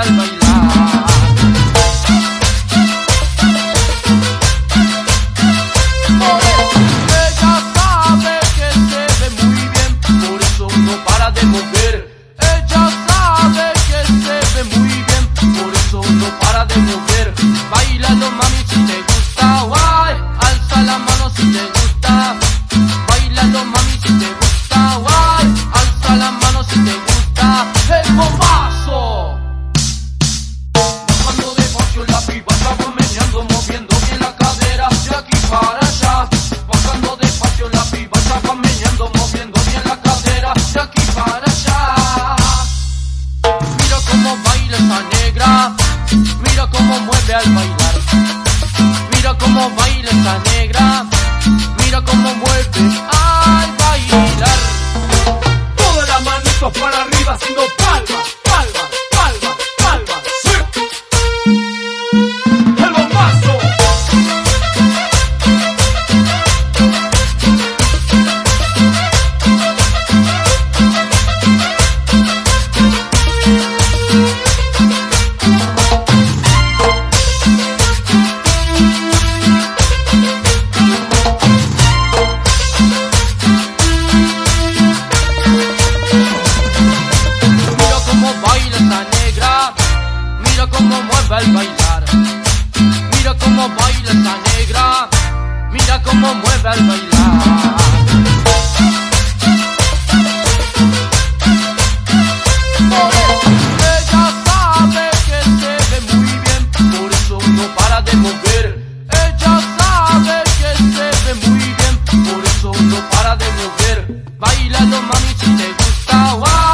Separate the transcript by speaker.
Speaker 1: alma Moviendo bien la cadera De aquí para allá. Bajando despacio la piba Estaba meneando, moviendo bien la cadera De aquí para allá. Mira cómo baila esta negra Mira cómo mueve al bailar. Mira cómo baila esta negra Mira cómo mueve al bailar. Ella sabe que se ve muy bien, por eso no para de mover. Ella sabe que se ve muy bien, por eso no para de mover. Bailalo mami si te gusta.